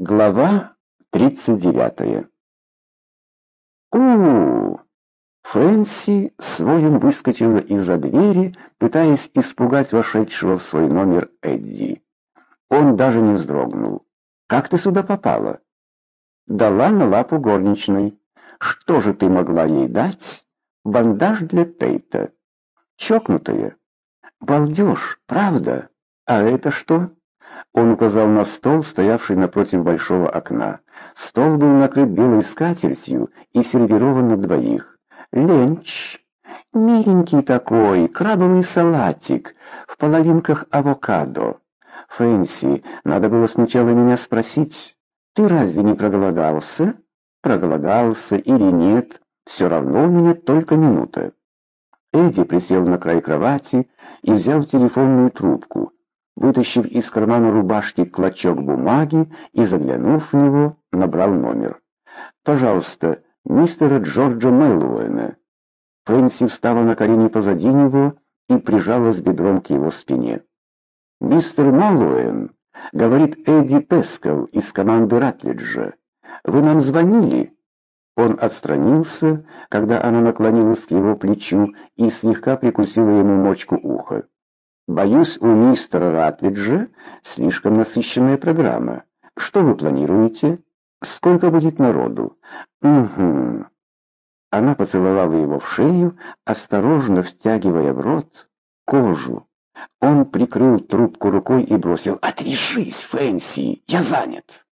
Глава 39. У, -у, у Фэнси своим выскочила из-за двери, пытаясь испугать вошедшего в свой номер Эдди. Он даже не вздрогнул. «Как ты сюда попала?» «Дала на лапу горничной. Что же ты могла ей дать?» «Бандаж для Тейта». «Чокнутая». «Балдеж, правда? А это что?» Он указал на стол, стоявший напротив большого окна. Стол был накрыт белой скатертью и сервирован на двоих. Ленч, миленький такой, крабовый салатик, в половинках авокадо. Фэнси, надо было сначала меня спросить, ты разве не проголодался? Проголодался или нет, все равно у меня только минута. Эдди присел на край кровати и взял телефонную трубку вытащив из кармана рубашки клочок бумаги и, заглянув в него, набрал номер. «Пожалуйста, мистера Джорджа Мэллоуэна». Фрэнси встала на колени позади него и прижалась бедром к его спине. «Мистер Мэллоуэн», — говорит Эдди Пескал из команды Ратлиджа, — «вы нам звонили?» Он отстранился, когда она наклонилась к его плечу и слегка прикусила ему мочку уха. Боюсь, у мистера Ратлиджа слишком насыщенная программа. Что вы планируете? Сколько будет народу? Угу. Она поцеловала его в шею, осторожно втягивая в рот кожу. Он прикрыл трубку рукой и бросил «Отвяжись, Фэнси, я занят!»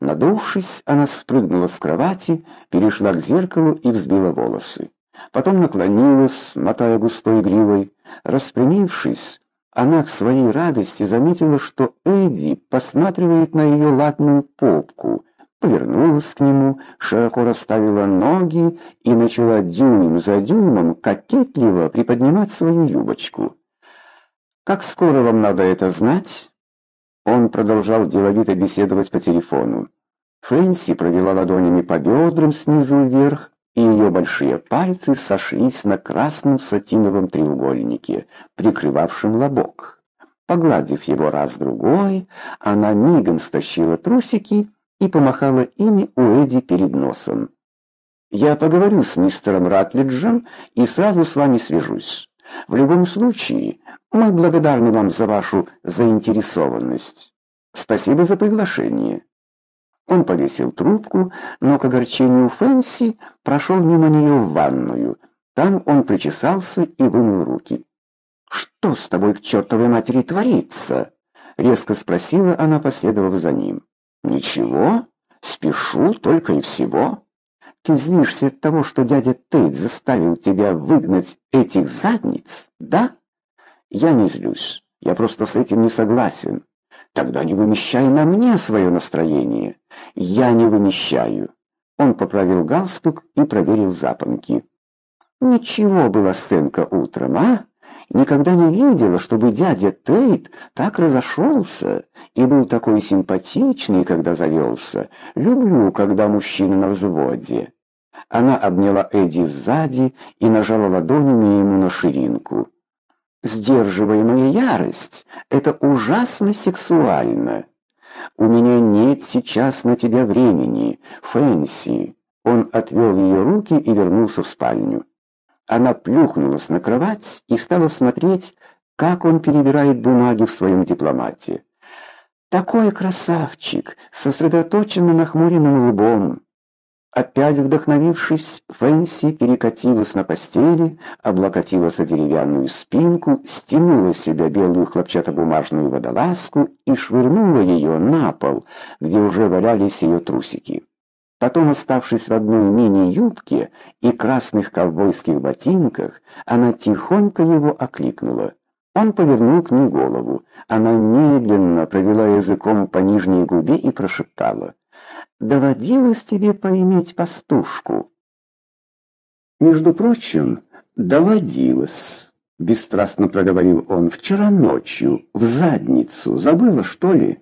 Надувшись, она спрыгнула с кровати, перешла к зеркалу и взбила волосы. Потом наклонилась, мотая густой гривой. Распрямившись, она к своей радости заметила, что Эдди посматривает на ее латную попку, повернулась к нему, широко расставила ноги и начала дюйм за дюймом кокетливо приподнимать свою юбочку. «Как скоро вам надо это знать?» Он продолжал деловито беседовать по телефону. Фэнси провела ладонями по бедрам снизу вверх, и ее большие пальцы сошлись на красном сатиновом треугольнике, прикрывавшем лобок. Погладив его раз-другой, она мигом стащила трусики и помахала ими у Эдди перед носом. «Я поговорю с мистером Ратлиджем и сразу с вами свяжусь. В любом случае, мы благодарны вам за вашу заинтересованность. Спасибо за приглашение». Он повесил трубку, но к огорчению Фэнси прошел мимо нее в ванную. Там он причесался и вымыл руки. «Что с тобой к чертовой матери творится?» — резко спросила она, последовав за ним. «Ничего, спешу только и всего. Ты злишься от того, что дядя Тейт заставил тебя выгнать этих задниц, да?» «Я не злюсь, я просто с этим не согласен. Тогда не вымещай на мне свое настроение. Я не вымещаю. Он поправил галстук и проверил запонки. Ничего была сценка утром, а? Никогда не видела, чтобы дядя Тейт так разошелся и был такой симпатичный, когда завелся. Люблю, когда мужчина на взводе. Она обняла Эдди сзади и нажала ладонями ему на ширинку. Сдерживаемая ярость — это ужасно сексуально. У меня нет сейчас на тебя времени, Фэнси. Он отвел ее руки и вернулся в спальню. Она плюхнулась на кровать и стала смотреть, как он перебирает бумаги в своем дипломате. Такой красавчик, сосредоточенно нахмуренным лбом. Опять вдохновившись, Фэнси перекатилась на постели, облокотилась о деревянную спинку, стянула с себя белую хлопчатобумажную водолазку и швырнула ее на пол, где уже валялись ее трусики. Потом, оставшись в одной мини-юбке и красных ковбойских ботинках, она тихонько его окликнула. Он повернул к ней голову. Она медленно провела языком по нижней губе и прошептала — доводилось тебе поиметь пастушку?» «Между прочим, доводилось», — бесстрастно проговорил он, — «вчера ночью, в задницу. Забыла, что ли?»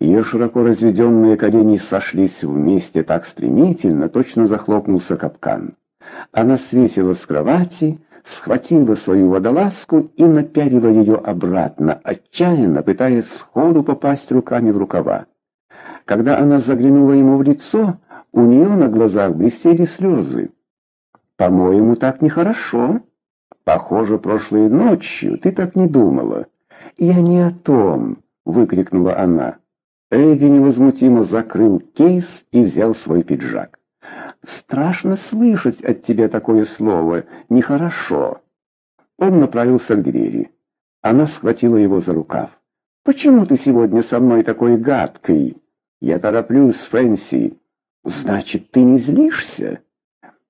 Ее широко разведенные колени сошлись вместе так стремительно, точно захлопнулся капкан. Она свесила с кровати, схватила свою водолазку и напялила ее обратно, отчаянно пытаясь сходу попасть руками в рукава. Когда она заглянула ему в лицо, у нее на глазах блестели слезы. «По-моему, так нехорошо. Похоже, прошлой ночью ты так не думала». «Я не о том», — выкрикнула она. Эдди невозмутимо закрыл кейс и взял свой пиджак. «Страшно слышать от тебя такое слово. Нехорошо». Он направился к двери. Она схватила его за рукав. «Почему ты сегодня со мной такой гадкий?» «Я тороплюсь, Фэнси». «Значит, ты не злишься?»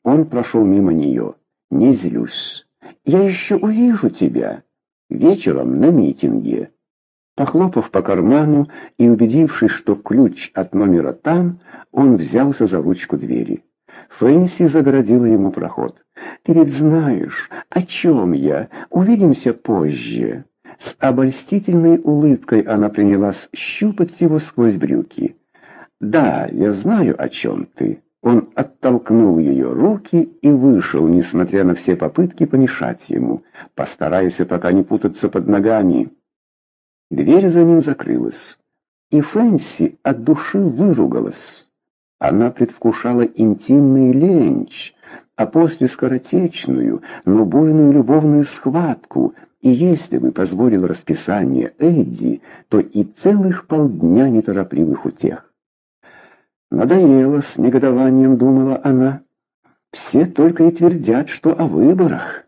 Он прошел мимо нее. «Не злюсь. Я еще увижу тебя. Вечером на митинге». Похлопав по карману и убедившись, что ключ от номера там, он взялся за ручку двери. Фэнси загородила ему проход. «Ты ведь знаешь, о чем я? Увидимся позже». С обольстительной улыбкой она принялась щупать его сквозь брюки. «Да, я знаю, о чем ты». Он оттолкнул ее руки и вышел, несмотря на все попытки помешать ему. «Постарайся пока не путаться под ногами». Дверь за ним закрылась, и Фэнси от души выругалась. Она предвкушала интимный ленч, а после скоротечную, но буйную любовную схватку, и если бы позволил расписание Эдди, то и целых полдня неторопливых утех. Надоело, с негодованием думала она. Все только и твердят, что о выборах.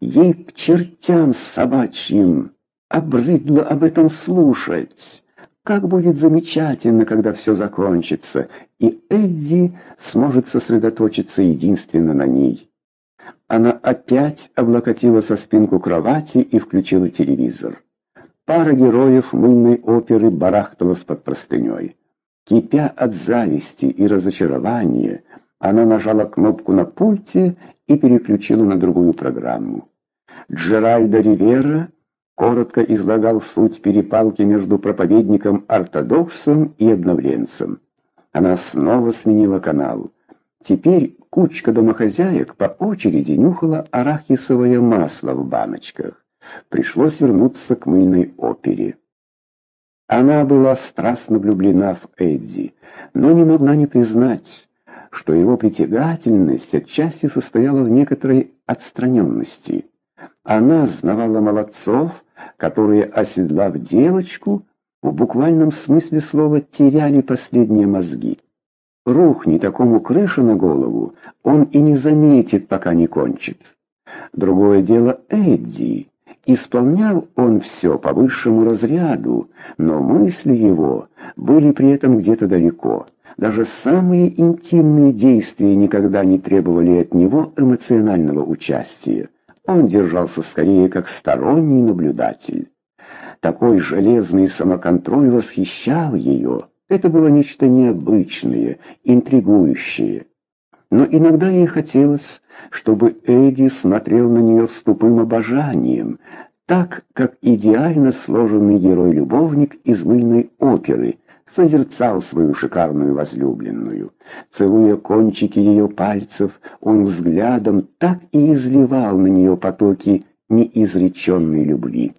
Ей к чертям собачьим обрыдло об этом слушать. Как будет замечательно, когда все закончится, и Эдди сможет сосредоточиться единственно на ней. Она опять облокотила со спинку кровати и включила телевизор. Пара героев мыльной оперы барахталась под простыней. Кипя от зависти и разочарования, она нажала кнопку на пульте и переключила на другую программу. Джеральдо Ривера коротко излагал суть перепалки между проповедником-ортодоксом и обновленцем. Она снова сменила канал. Теперь кучка домохозяек по очереди нюхала арахисовое масло в баночках. Пришлось вернуться к мыльной опере. Она была страстно влюблена в Эдди, но не могла не признать, что его притягательность отчасти состояла в некоторой отстраненности. Она знавала молодцов, которые, оседлав девочку, в буквальном смысле слова теряли последние мозги. Рухни такому крыша на голову, он и не заметит, пока не кончит. Другое дело Эдди. Исполнял он все по высшему разряду, но мысли его были при этом где-то далеко. Даже самые интимные действия никогда не требовали от него эмоционального участия. Он держался скорее как сторонний наблюдатель. Такой железный самоконтроль восхищал ее. Это было нечто необычное, интригующее. Но иногда ей хотелось, чтобы Эдди смотрел на нее с тупым обожанием, так, как идеально сложенный герой-любовник из мыльной оперы созерцал свою шикарную возлюбленную. Целуя кончики ее пальцев, он взглядом так и изливал на нее потоки неизреченной любви.